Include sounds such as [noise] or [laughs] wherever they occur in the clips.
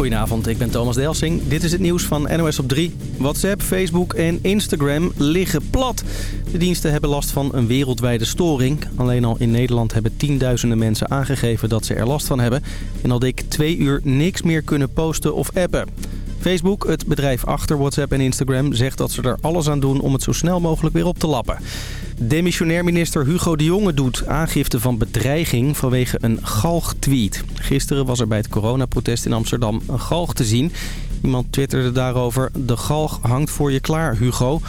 Goedenavond, ik ben Thomas Delsing. Dit is het nieuws van NOS op 3. WhatsApp, Facebook en Instagram liggen plat. De diensten hebben last van een wereldwijde storing. Alleen al in Nederland hebben tienduizenden mensen aangegeven dat ze er last van hebben. En al dik twee uur niks meer kunnen posten of appen. Facebook, het bedrijf achter WhatsApp en Instagram, zegt dat ze er alles aan doen om het zo snel mogelijk weer op te lappen. Demissionair minister Hugo de Jonge doet aangifte van bedreiging vanwege een galg-tweet. Gisteren was er bij het coronaprotest in Amsterdam een galg te zien. Iemand twitterde daarover, de galg hangt voor je klaar, Hugo.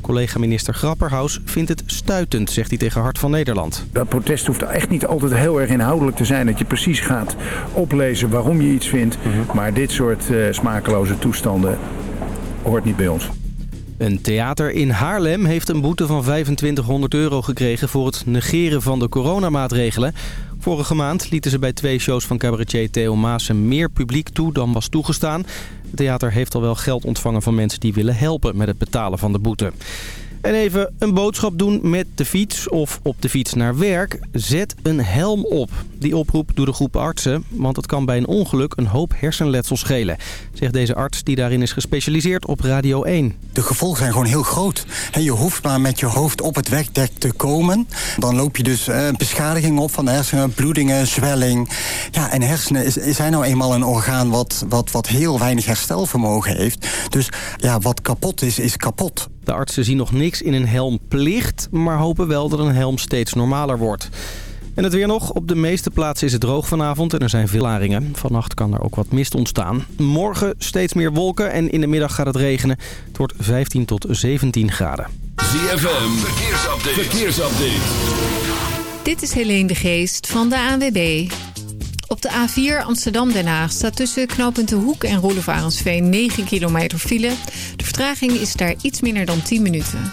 Collega-minister Grapperhaus vindt het stuitend, zegt hij tegen Hart van Nederland. Dat protest hoeft echt niet altijd heel erg inhoudelijk te zijn. Dat je precies gaat oplezen waarom je iets vindt. Maar dit soort uh, smakeloze toestanden hoort niet bij ons. Een theater in Haarlem heeft een boete van 2500 euro gekregen... voor het negeren van de coronamaatregelen. Vorige maand lieten ze bij twee shows van cabaretier Theo Maassen... meer publiek toe dan was toegestaan. Het theater heeft al wel geld ontvangen van mensen die willen helpen... met het betalen van de boete. En even een boodschap doen met de fiets of op de fiets naar werk. Zet een helm op. Die oproep doet de groep artsen, want het kan bij een ongeluk een hoop hersenletsel schelen. Zegt deze arts die daarin is gespecialiseerd op Radio 1. De gevolgen zijn gewoon heel groot. Je hoeft maar met je hoofd op het wegdek te komen. Dan loop je dus eh, beschadiging op van de hersenen, bloedingen, zwelling. Ja, en hersenen zijn nou eenmaal een orgaan wat, wat, wat heel weinig herstelvermogen heeft. Dus ja, wat kapot is, is kapot. De artsen zien nog niks in een helmplicht, maar hopen wel dat een helm steeds normaler wordt. En het weer nog. Op de meeste plaatsen is het droog vanavond en er zijn veel laringen. Vannacht kan er ook wat mist ontstaan. Morgen steeds meer wolken en in de middag gaat het regenen. Het wordt 15 tot 17 graden. ZFM, verkeersupdate. verkeersupdate. Dit is Helene de Geest van de ANWB. Op de A4 Amsterdam-Den Haag staat tussen knooppunt De Hoek en Roelevarensveen 9 kilometer file. De vertraging is daar iets minder dan 10 minuten.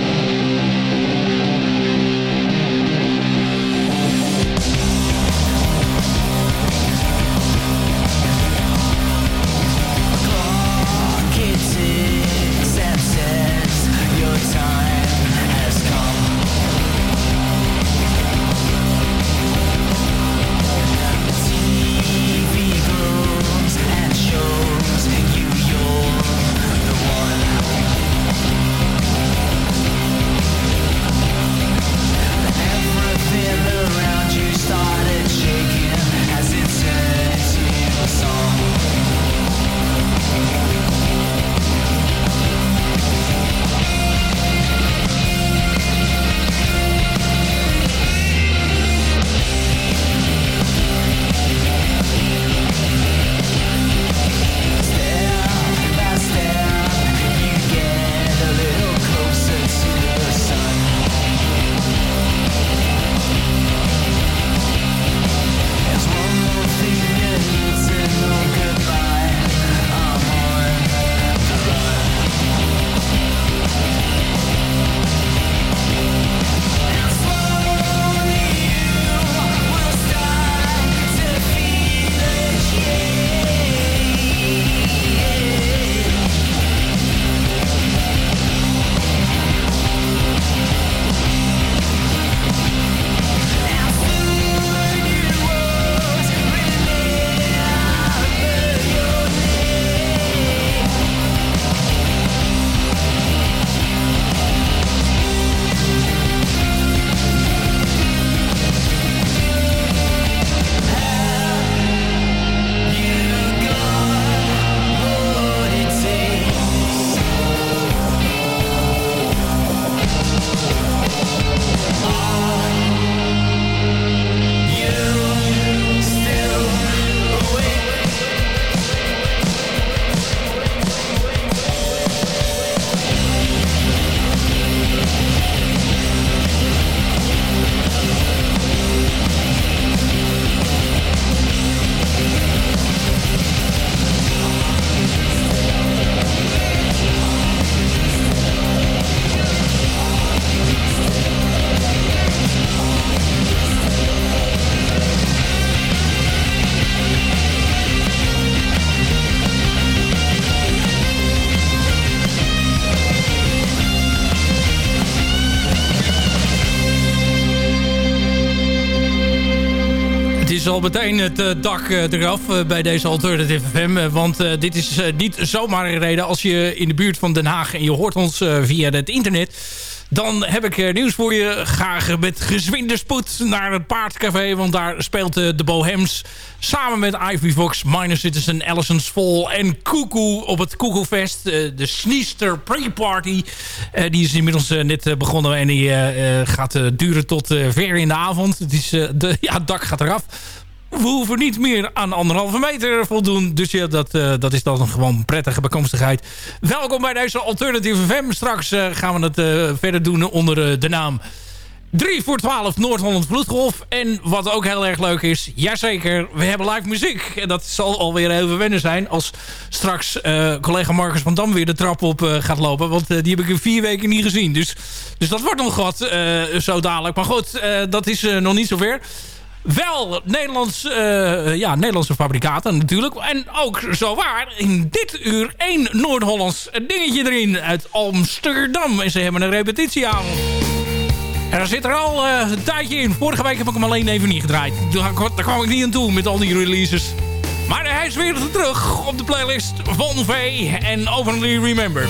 Meteen het eh, dak eh, eraf eh, bij deze Alternative FM. want dit is niet zomaar een reden. Als je in de buurt van Den Haag en je hoort ons via het internet... dan heb ik nieuws voor je. Ga met gezwinde spoed naar het Paardcafé. Want daar speelt de Bohems samen met Ivy Fox, Minor Citizen, Allison's Fall en Cuckoo op het Cuckoo Fest. eh, de Sneester Pre-Party. Die is inmiddels net begonnen en die gaat duren tot ver in de avond. Het, is, de, [laughs] ja, het dak gaat eraf. We hoeven niet meer aan anderhalve meter voldoen. Dus ja, dat, eh, dat is dan gewoon prettige bekomstigheid. Welkom bij deze Alternative FM. Straks eh, gaan we het eh, verder doen onder de naam 3 voor 12 Noord-Holland Vloedgolf. En wat ook heel erg leuk is, jazeker, we hebben live muziek. En dat zal alweer even wennen zijn als straks collega Marcus van Dam weer de trap op gaat lopen. Want die heb ik in vier weken niet gezien. Dus, dus dat wordt nog wat zo dadelijk. Maar goed, dat is nog niet zover. Wel Nederlands, eh, ja, Nederlandse fabrikaten natuurlijk. En ook zo waar, in dit uur één Noord-Hollands dingetje erin uit Amsterdam. En ze hebben een repetitieavond. En daar zit er al eh, een tijdje in. Vorige week heb ik hem alleen even niet gedraaid. Daar, daar kwam ik niet aan toe met al die releases. Maar hij is weer terug op de playlist van V en Overly Remember.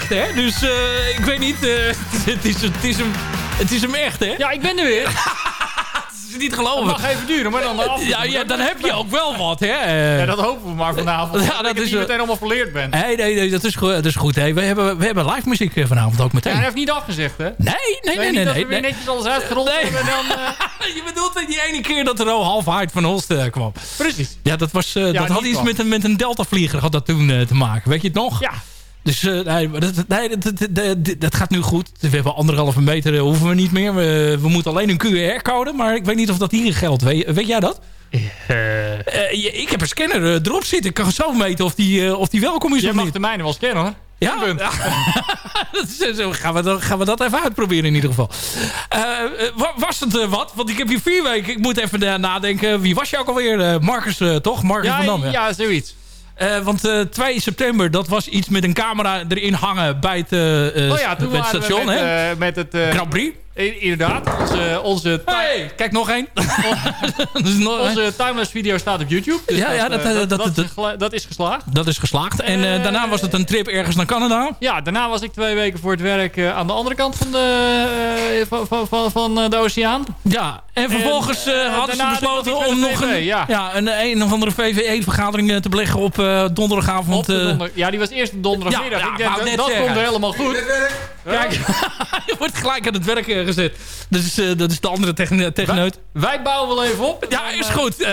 Echt, hè? Dus eh, ik weet niet. eh, [laughs] het, is, het, is hem, het is hem echt, hè? Ja, ik ben er weer. [laughs] Het is niet geloven. Het mag even duren, maar dan afloop. Ja, ja, dan heb je ook wel wat, hè? Ja, dat hopen we maar vanavond. Ja, dat dat is wel- meteen allemaal verleerd ben. Nee, nee, nee, dat is, goed- dat is goed. Hey, we, hebben, we hebben live muziek eh, vanavond ook meteen. Ja, hij heeft niet afgezegd, hè? Nee, nee, nee, nee. niet nee, dat nee, we weer nee. netjes alles uitgerold Nee. hebben en dan... [laughs] Je bedoelt die ene keer dat er al half hard van Holst kwam. Precies. Ja, dat, was, dat had iets kwam. met een, met een Delta-vlieger had dat toen te maken. Weet je het nog? Ja. Dus eh, nee, dat, nee, dat, dat, gaat nu goed. We hebben anderhalve meter, eh, hoeven we niet meer. We, we moeten alleen een QR-code. Maar ik weet niet of dat hier geldt. Weet, weet jij dat? Eh, je- ik heb een scanner erop zitten. Ik kan zo meten of die, of die welkom is of mag niet. de mijne wel scannen, hoor. Ja, [laughs] zo gaan, we dat, gaan we dat even uitproberen in ieder geval. Wa- was het wat? Want ik heb hier vier weken. Ik moet even nadenken. Wie was je ook alweer? Marcus, toch? Marcus Ja, van Dam. ja, zoiets. Eh, want eh, 2 september, dat was iets met een camera erin hangen bij het, eh, oh ja, toen bij het waren station. we met, hè? met het... Grand Prix. I- inderdaad. Onze, onze, Hey, kijk nog één. [laughs] Dus nog- onze timeless video staat op YouTube. Dus Ja, ja, dat- eh, dat- dat, dat- is gesla- dat is geslaagd. Dat is geslaagd. En eh, daarna was het een trip ergens naar Canada. Ja, daarna was ik twee weken voor het werk eh, aan de andere kant van de, eh, van, van, van, van eh, de oceaan. Ja, en vervolgens En, eh, eh, hadden ze besloten om nog een, ja. ja. een, een of andere VVE-vergadering te beleggen op eh, donderdagavond. Op eh. donder- ja, die was eerst donderdagmiddag. Ja, ja, ik denk, dat dat komt er helemaal goed. Kijk, [laughs] je wordt gelijk aan het werk eh, gezet. Dat is, eh, dat is de andere techne- techneut. Wij bouwen wel even op. Ja, is goed. Eh,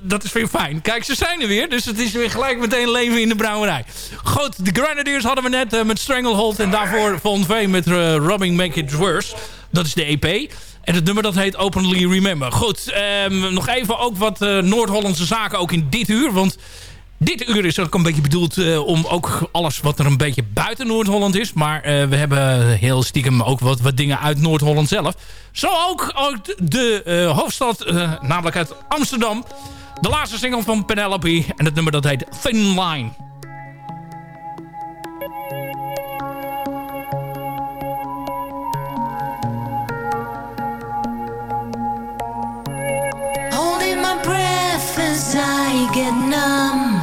dat is weer fijn. Kijk, ze zijn er weer. Dus het is weer gelijk meteen leven in de brouwerij. Goed, de Grenadiers hadden we net eh, met Stranglehold. En daarvoor Von V met Rubbing Make It Worse. Dat is de EP. En het nummer dat heet Openly Remember. Goed, ehm, nog even ook wat Noord-Hollandse zaken ook in dit uur. Want dit uur is ook een beetje bedoeld eh, om ook alles wat er een beetje buiten Noord-Holland is. Maar eh, we hebben heel stiekem ook wat, wat dingen uit Noord-Holland zelf. Zo ook uit de eh, hoofdstad, namelijk uit Amsterdam. De laatste single van Penelope. En het nummer dat heet Thin Line. Holding my breath as I get numb.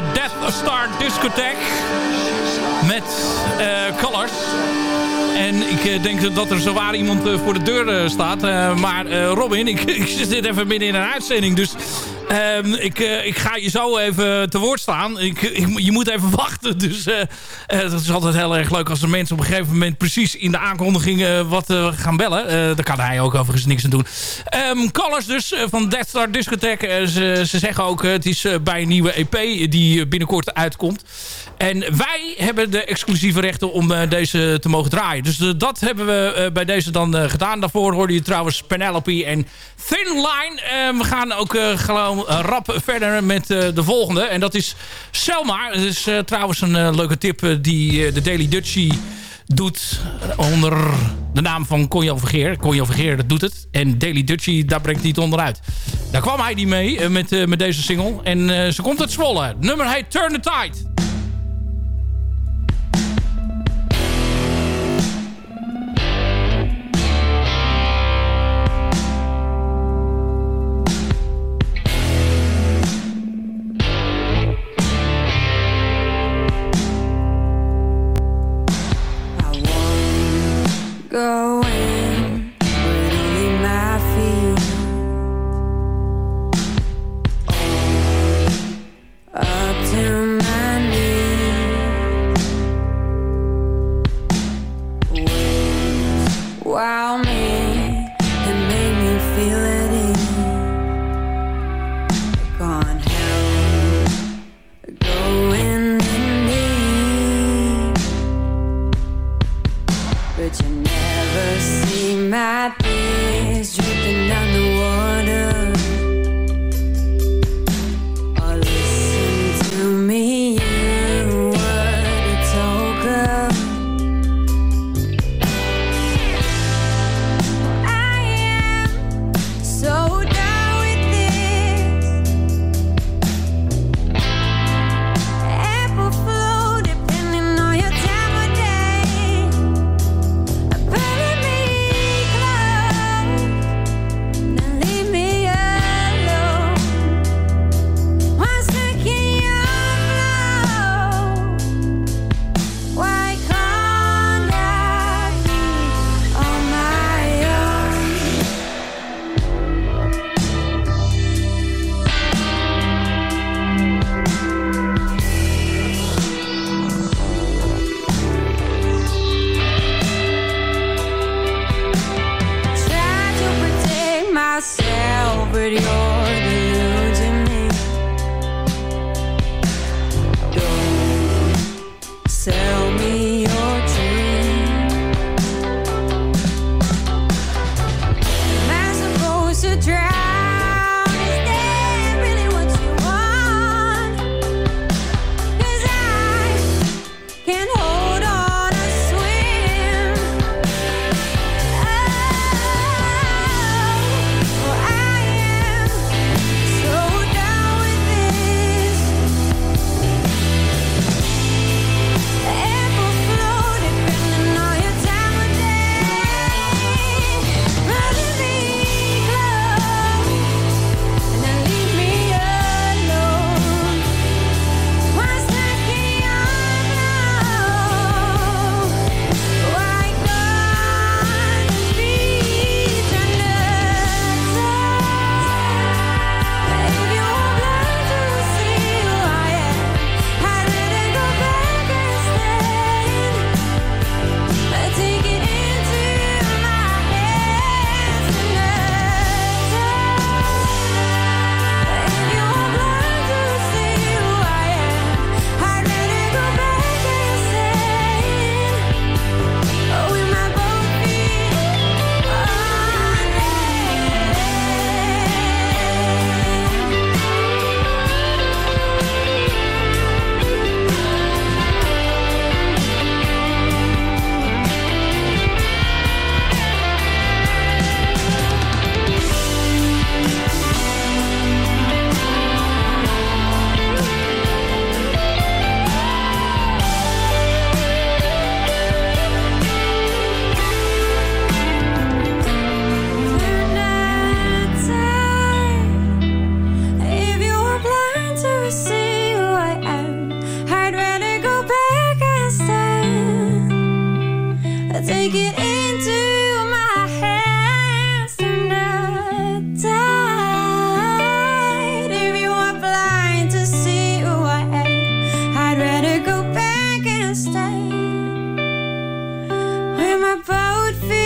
Death Star Discotheque met eh, Colors. En ik eh, denk dat er zowaar iemand eh, voor de deur staat. Maar Robin, ik, [laughs] ik zit even midden in een uitzending. Dus ehm, ik, eh, ik ga je zo even te woord staan. Ik, je moet even [laughs] wachten. Dus eh, eh, dat is altijd heel erg leuk als de mensen op een gegeven moment precies in de aankondiging wat gaan bellen. Daar kan hij ook overigens niks aan doen. Colors dus van Death Star Discotheque. Ze, ze zeggen ook, het is bij een nieuwe EP die binnenkort uitkomt. En wij hebben de exclusieve rechten om eh, deze te mogen draaien. Dus eh, dat hebben we eh, bij deze dan gedaan. Daarvoor hoorde je trouwens Penelope en Thin Line. We gaan ook gewoon rap verder met de volgende. En dat is Selma. Het is trouwens een leuke tip die de Daily Dutchie doet onder de naam van Conjo Vergeer. Conjo Vergeer, dat doet het. En Daily Dutchie, daar brengt hij het onderuit. Daar kwam hij die mee met, met deze single. En ze komt uit Zwolle. Het nummer heet Turn the Tide. wow me where my boat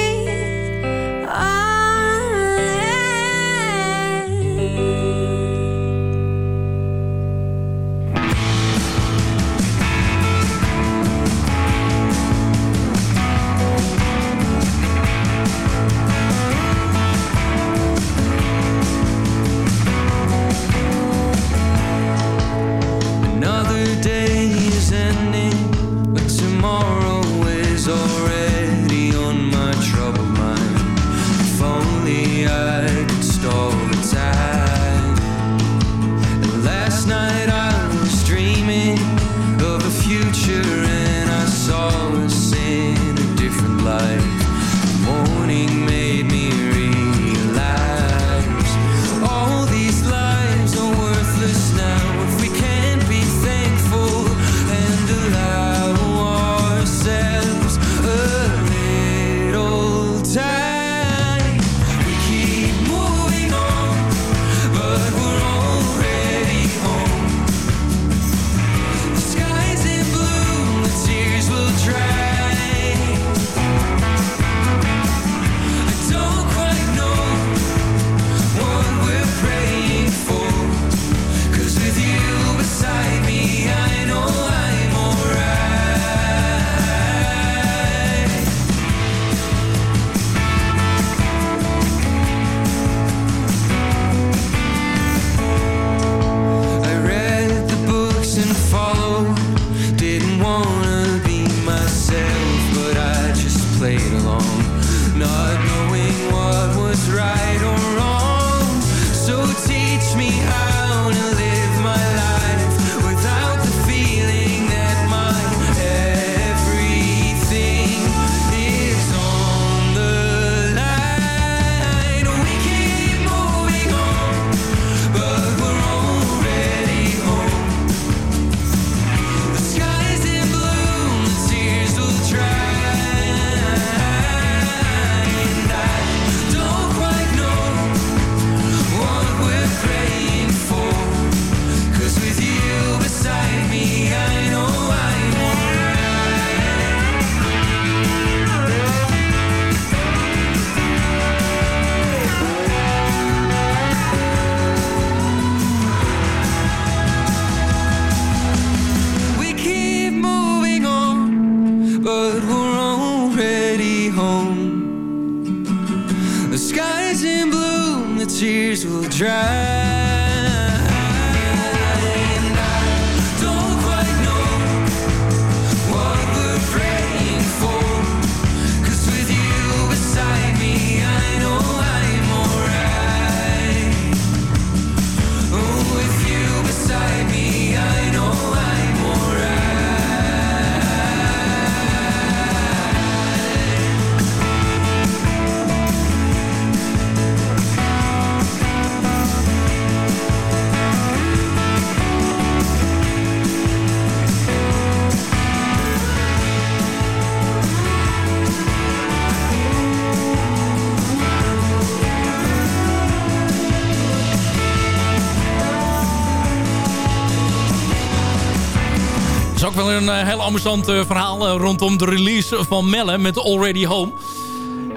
amusant eh, verhaal eh, rondom de release van Melle met Already Home.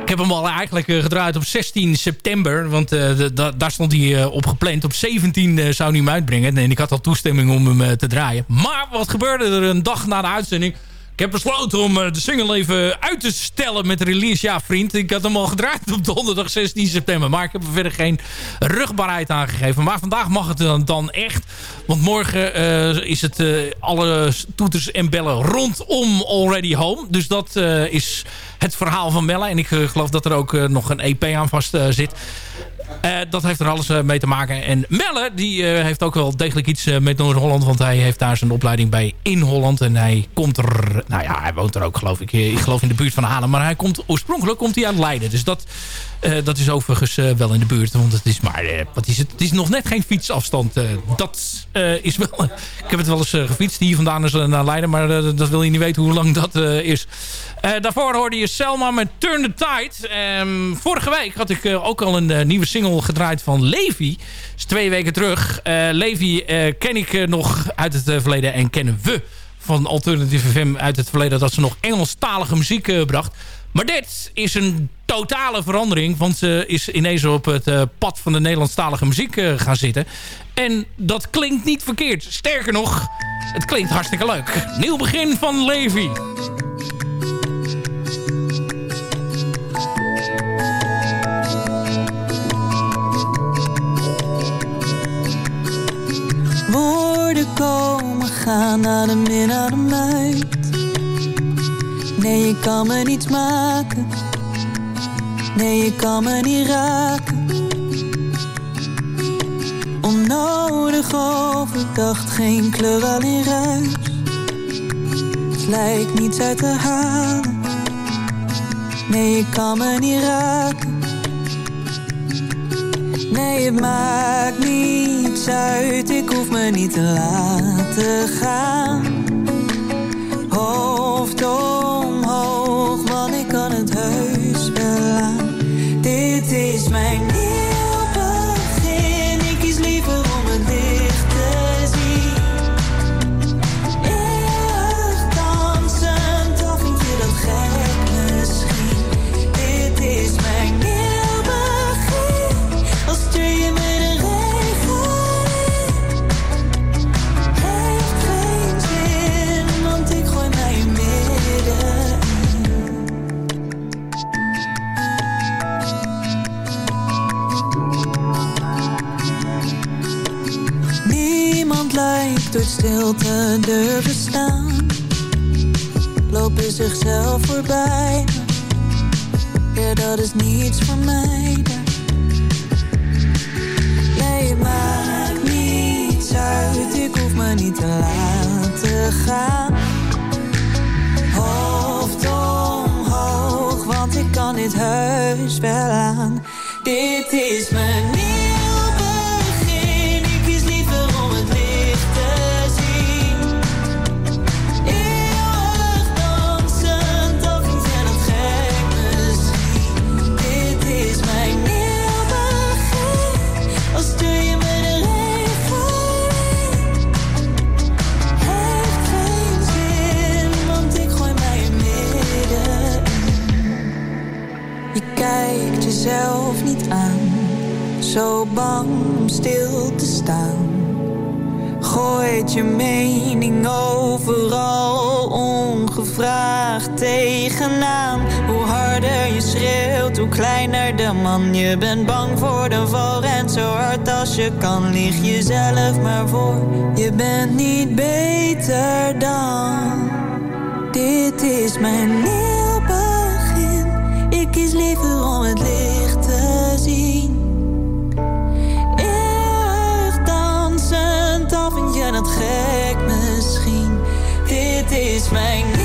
Ik heb hem al eigenlijk eh, gedraaid op 16 september. Want daar stond hij eh, op gepland. Op 17 eh, zou hij hem uitbrengen. En ik had al toestemming om hem te draaien. Maar wat gebeurde er een dag na de uitzending? Ik heb besloten om eh, de single even uit te stellen met release. Ja, vriend, ik had hem al gedraaid op donderdag 16 september. Maar ik heb er verder geen rugbaarheid aangegeven. Maar vandaag mag het dan, echt. Want morgen eh, is het eh, alle toeters en bellen rondom Already Home. Dus dat is het verhaal van Melle. En ik geloof dat er ook nog een EP aan vast zit. Eh, dat heeft er alles eh, mee te maken. En Melle, die eh, heeft ook wel degelijk iets met Noord-Holland. Want hij heeft daar zijn opleiding bij in Holland. En hij komt er... Nou ja, hij woont er ook geloof ik. Ik geloof in de buurt van Haarlem. Maar hij komt, oorspronkelijk komt hij uit Leiden. Dus dat, dat is overigens wel in de buurt. Want het is maar... wat is het? Het is nog net geen fietsafstand. dat is wel... [laughs] ik heb het wel eens gefietst. Hier vandaan is naar Leiden. Maar dat wil je niet weten hoe lang dat is. Daarvoor hoorde je Selma met Turn the Tide. Ehm, vorige week had ik ook al een nieuwe single gedraaid van Levi. Is twee weken terug. Eh, Levi eh, ken ik eh, nog uit het verleden en kennen we van Alternative FM uit het verleden... dat ze nog Engelstalige muziek bracht. Maar dit is een totale verandering. Want ze is ineens op het pad van de Nederlandstalige muziek gaan zitten. En dat klinkt niet verkeerd. Sterker nog, het klinkt hartstikke leuk. Nieuw begin van Levi. Gaan in, adem uit. Nee, je kan me niets maken. Nee, je kan me niet raken. Onnodig overdacht, geen kleur, alleen ruis. Het lijkt niets uit te halen. Nee, je kan me niet raken. Nee, het maakt niets ik hoef me niet te laten gaan. Hoofd omhoog, want ik kan het heus wel aan. Dit is mijn door stilte durven staan. Lopen zichzelf voorbij. Ja, dat is niets voor mij. Nee, het maakt niets uit. Ik hoef me niet te laten gaan. Hoofd omhoog, want ik kan dit heus wel aan. Dit is mijn Je kijkt jezelf niet aan, zo bang om stil te staan. Gooit je mening overal ongevraagd tegenaan. Hoe harder je schreeuwt, hoe kleiner de man. Je bent bang voor de val, rent zo hard als je kan. Lieg jezelf maar voor, je bent niet beter dan. Dit is mijn begin. Liever om het licht te zien. Eeuwig dansend, al vind je dat gek misschien. Dit is mijn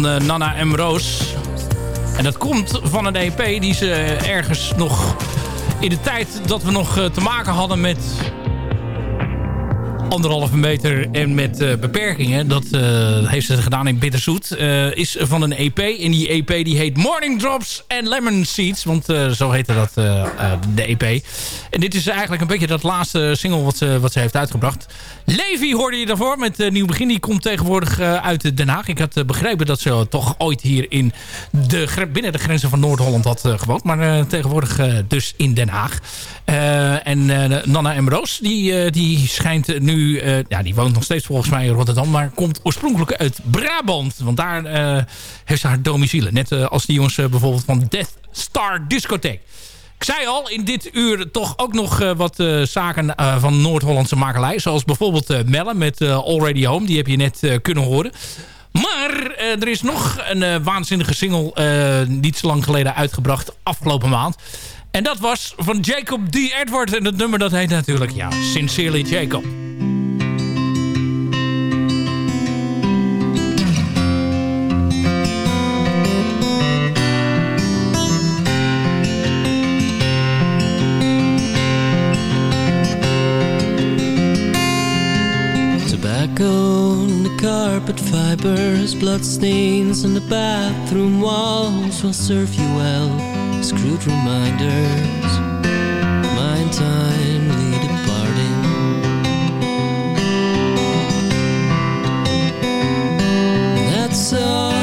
van eh, Nana M. Roos. En dat komt van een EP die ze ergens nog in de tijd dat we nog eh, te maken hadden met anderhalve meter en met eh, beperkingen. Dat heeft ze gedaan in Bitterzoet. Is van een EP. En die EP die heet Morning Drops and Lemon Seeds. Want zo heette dat de EP. En dit is eigenlijk een beetje dat laatste single wat ze, wat ze heeft uitgebracht. Levi hoorde je daarvoor met uh, Nieuw Begin. Die komt tegenwoordig eh, uit Den Haag. Ik had eh, begrepen dat ze toch ooit hier in de, binnen de grenzen van Noord-Holland had eh, gewoond. Maar eh, tegenwoordig eh, dus in Den Haag. Eh, en eh, Nana M. Roos, die, eh, die schijnt nu... eh, ja, die woont nog steeds volgens mij in Rotterdam... maar komt oorspronkelijk uit Brabant. Want daar eh, heeft ze haar domicile. Net eh, als die jongens eh, bijvoorbeeld van Death Star Discotheek. Ik zei al, in dit uur toch ook nog eh, wat eh, zaken eh, van Noord-Hollandse makelij. Zoals bijvoorbeeld eh Melle met Already Home. Die heb je net kunnen horen. Maar er is nog een waanzinnige single niet zo lang geleden uitgebracht. Afgelopen maand. En dat was van Jacob D. Edward. En het nummer dat heet natuurlijk, ja, Sincerely Jacob. Carpet fibers, bloodstains in the bathroom walls will serve you well. Screwed reminders, mind timely departing. That's all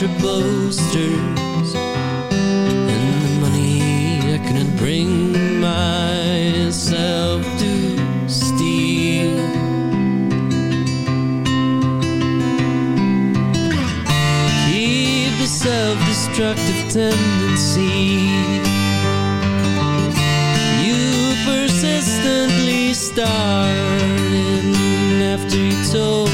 Sinatra posters, and the money I couldn't bring myself to steal. Keep the self-destructive tendency you persistently started after you told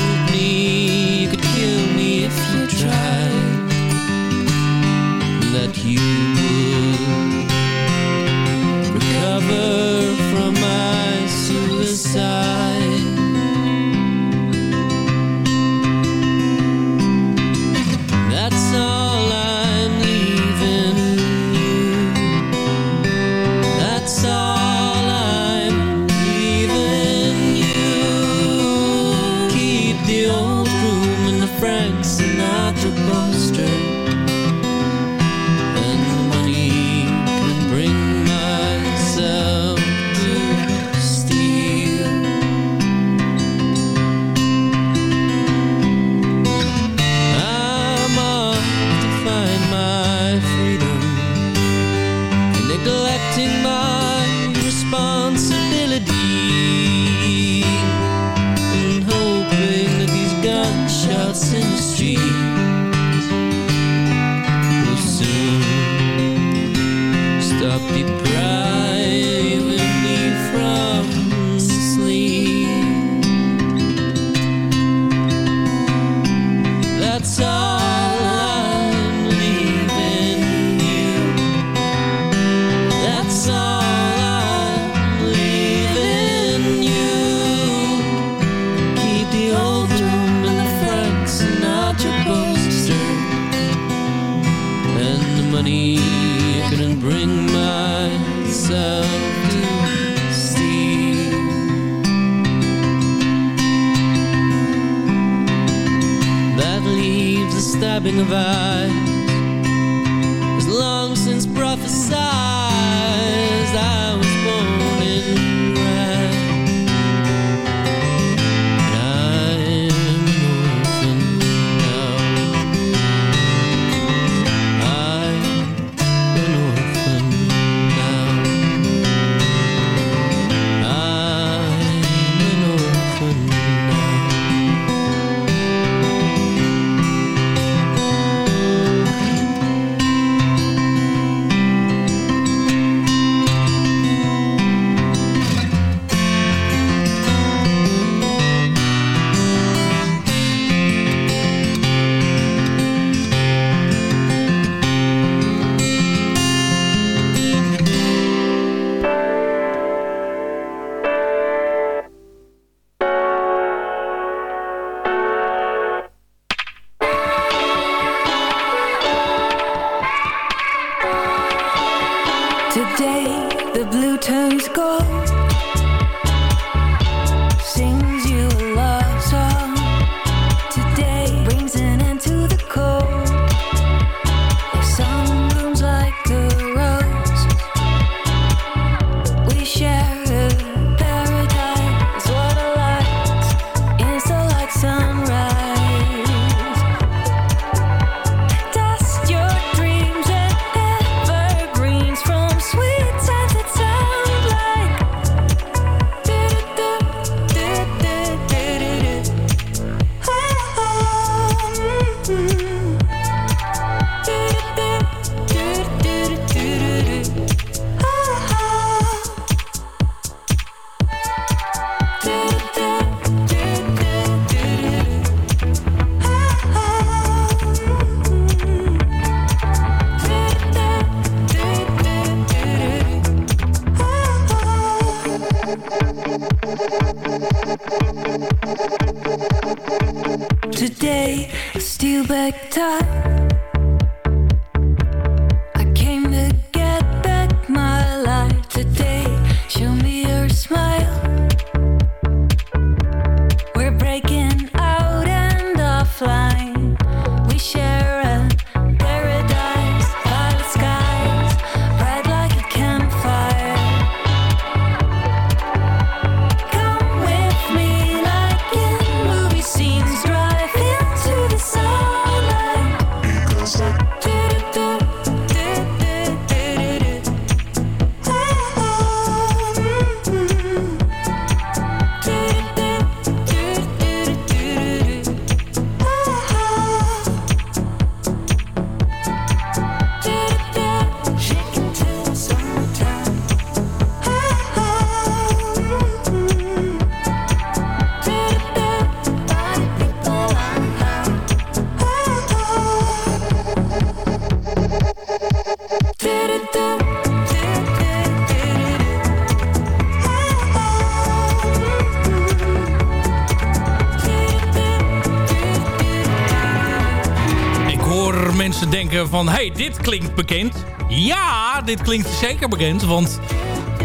van... hey, dit klinkt bekend. Ja, dit klinkt zeker bekend, want...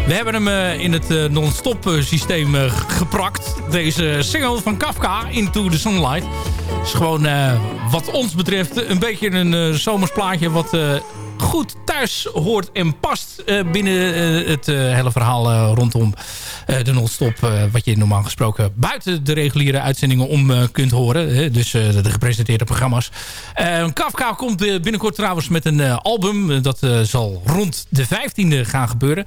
We hebben hem eh, in het eh, non-stop eh, systeem geprakt. Deze single van Kafka, Into the Sunlight. is gewoon wat ons betreft een beetje een zomersplaatje... wat goed thuis hoort en past binnen het hele verhaal rondom de non-stop. wat je normaal gesproken buiten de reguliere uitzendingen om kunt horen. Dus de gepresenteerde programma's. Eh, Kafka komt eh, binnenkort trouwens met een eh, album. Dat zal rond de 15e gaan gebeuren.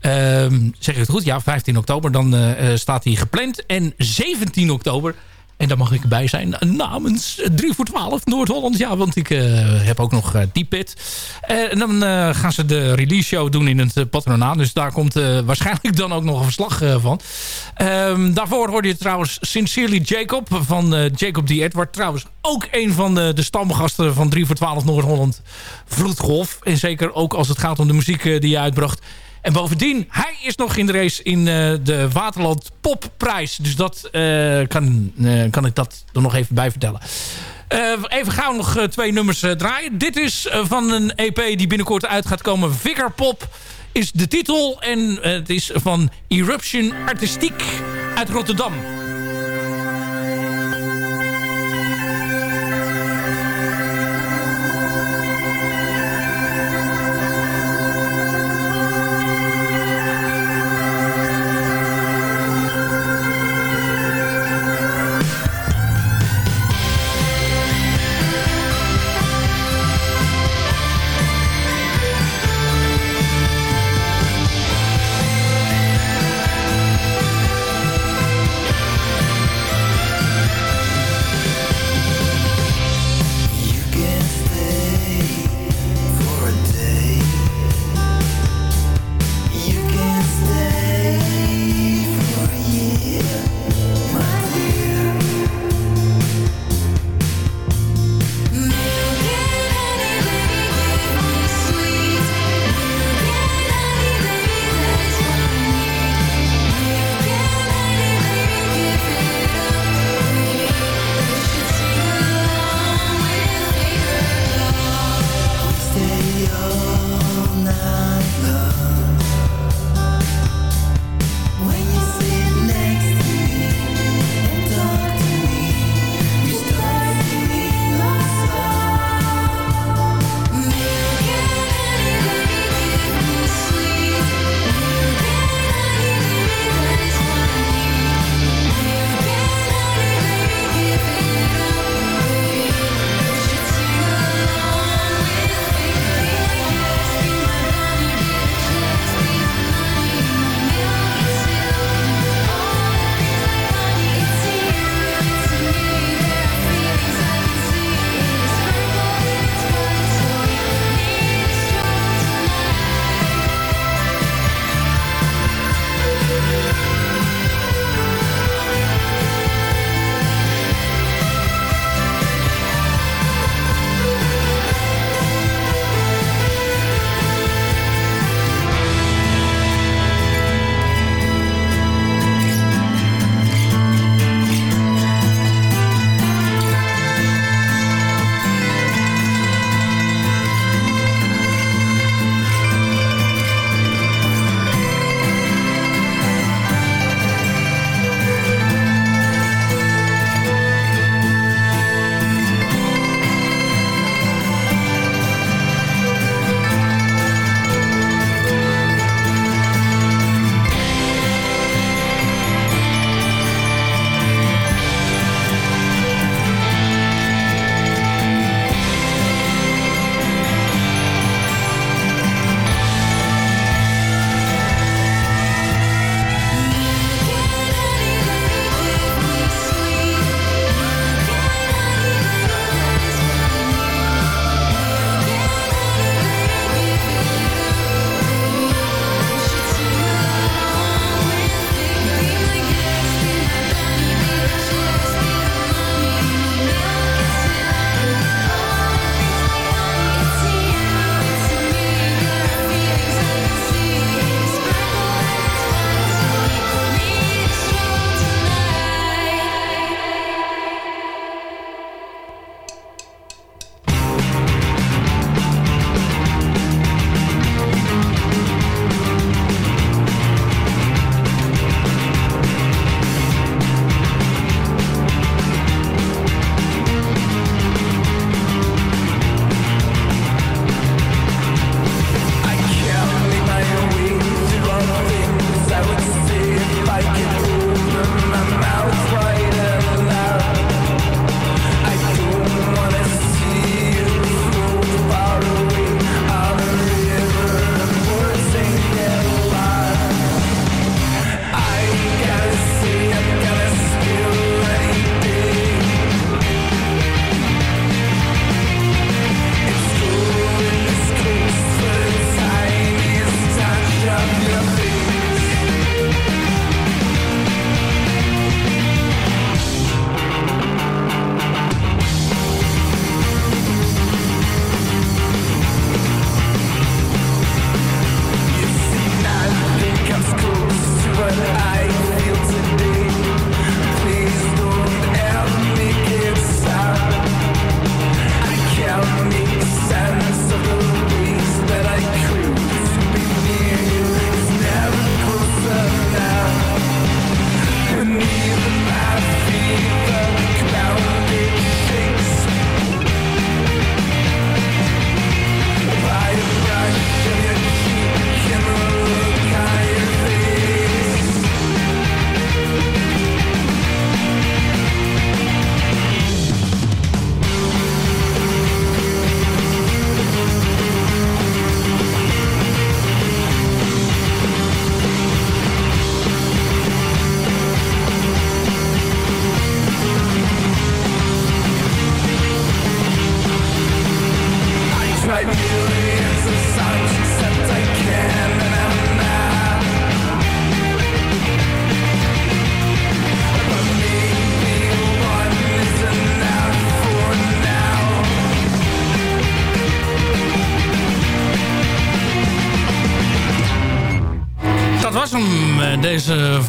Ehm, zeg ik het goed? Ja, 15 oktober. Dan staat hij gepland. En 17 oktober... En daar mag ik bij zijn namens 3 voor 12 Noord-Holland. Ja, want ik eh, heb ook nog eh, die pit. Eh, en dan gaan ze de release show doen in het uh, patronaat. Dus daar komt [laughs] waarschijnlijk dan ook nog een verslag van. Ehm, daarvoor hoorde je trouwens Sincerely Jacob van Jacob D. Edward. Trouwens ook een van de, de stamgasten van 3 voor 12 Noord-Holland Vloedgolf. En zeker ook als het gaat om de muziek die je uitbracht. En bovendien, hij is nog in de race in eh, de Waterland Popprijs. Dus dat eh, kan, eh, kan ik dat er nog even bij vertellen. Even gauw nog twee nummers draaien. Dit is van een EP die binnenkort uit gaat komen. Vigor Pop is de titel. En het is van Eruption Artistiek uit Rotterdam.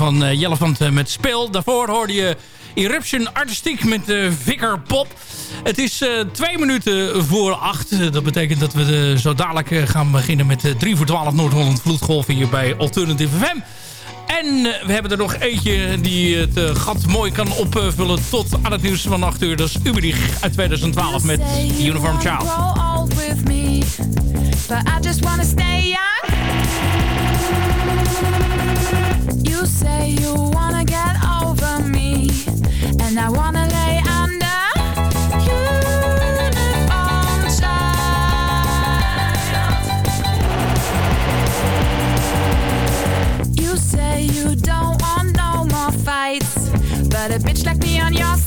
Van eh, Jellefant eh, met Speel. Daarvoor hoorde je Eruption Artistiek met uh, Vicker Pop. Het is eh, twee minuten voor acht. Eh, dat betekent dat we eh, zo dadelijk eh, gaan beginnen met eh, 3 voor 12 Noord-Holland Vloedgolf hier bij Alternative FM. En eh, we hebben er nog eentje die het eh, gat mooi kan opvullen tot aan het nieuws van 8 uur. Dat is Uberich uit 2012 met Uniform Child. You say you wanna get over me, and I wanna lay under. Uniform child. You say you don't want no more fights, but a bitch like me on your side.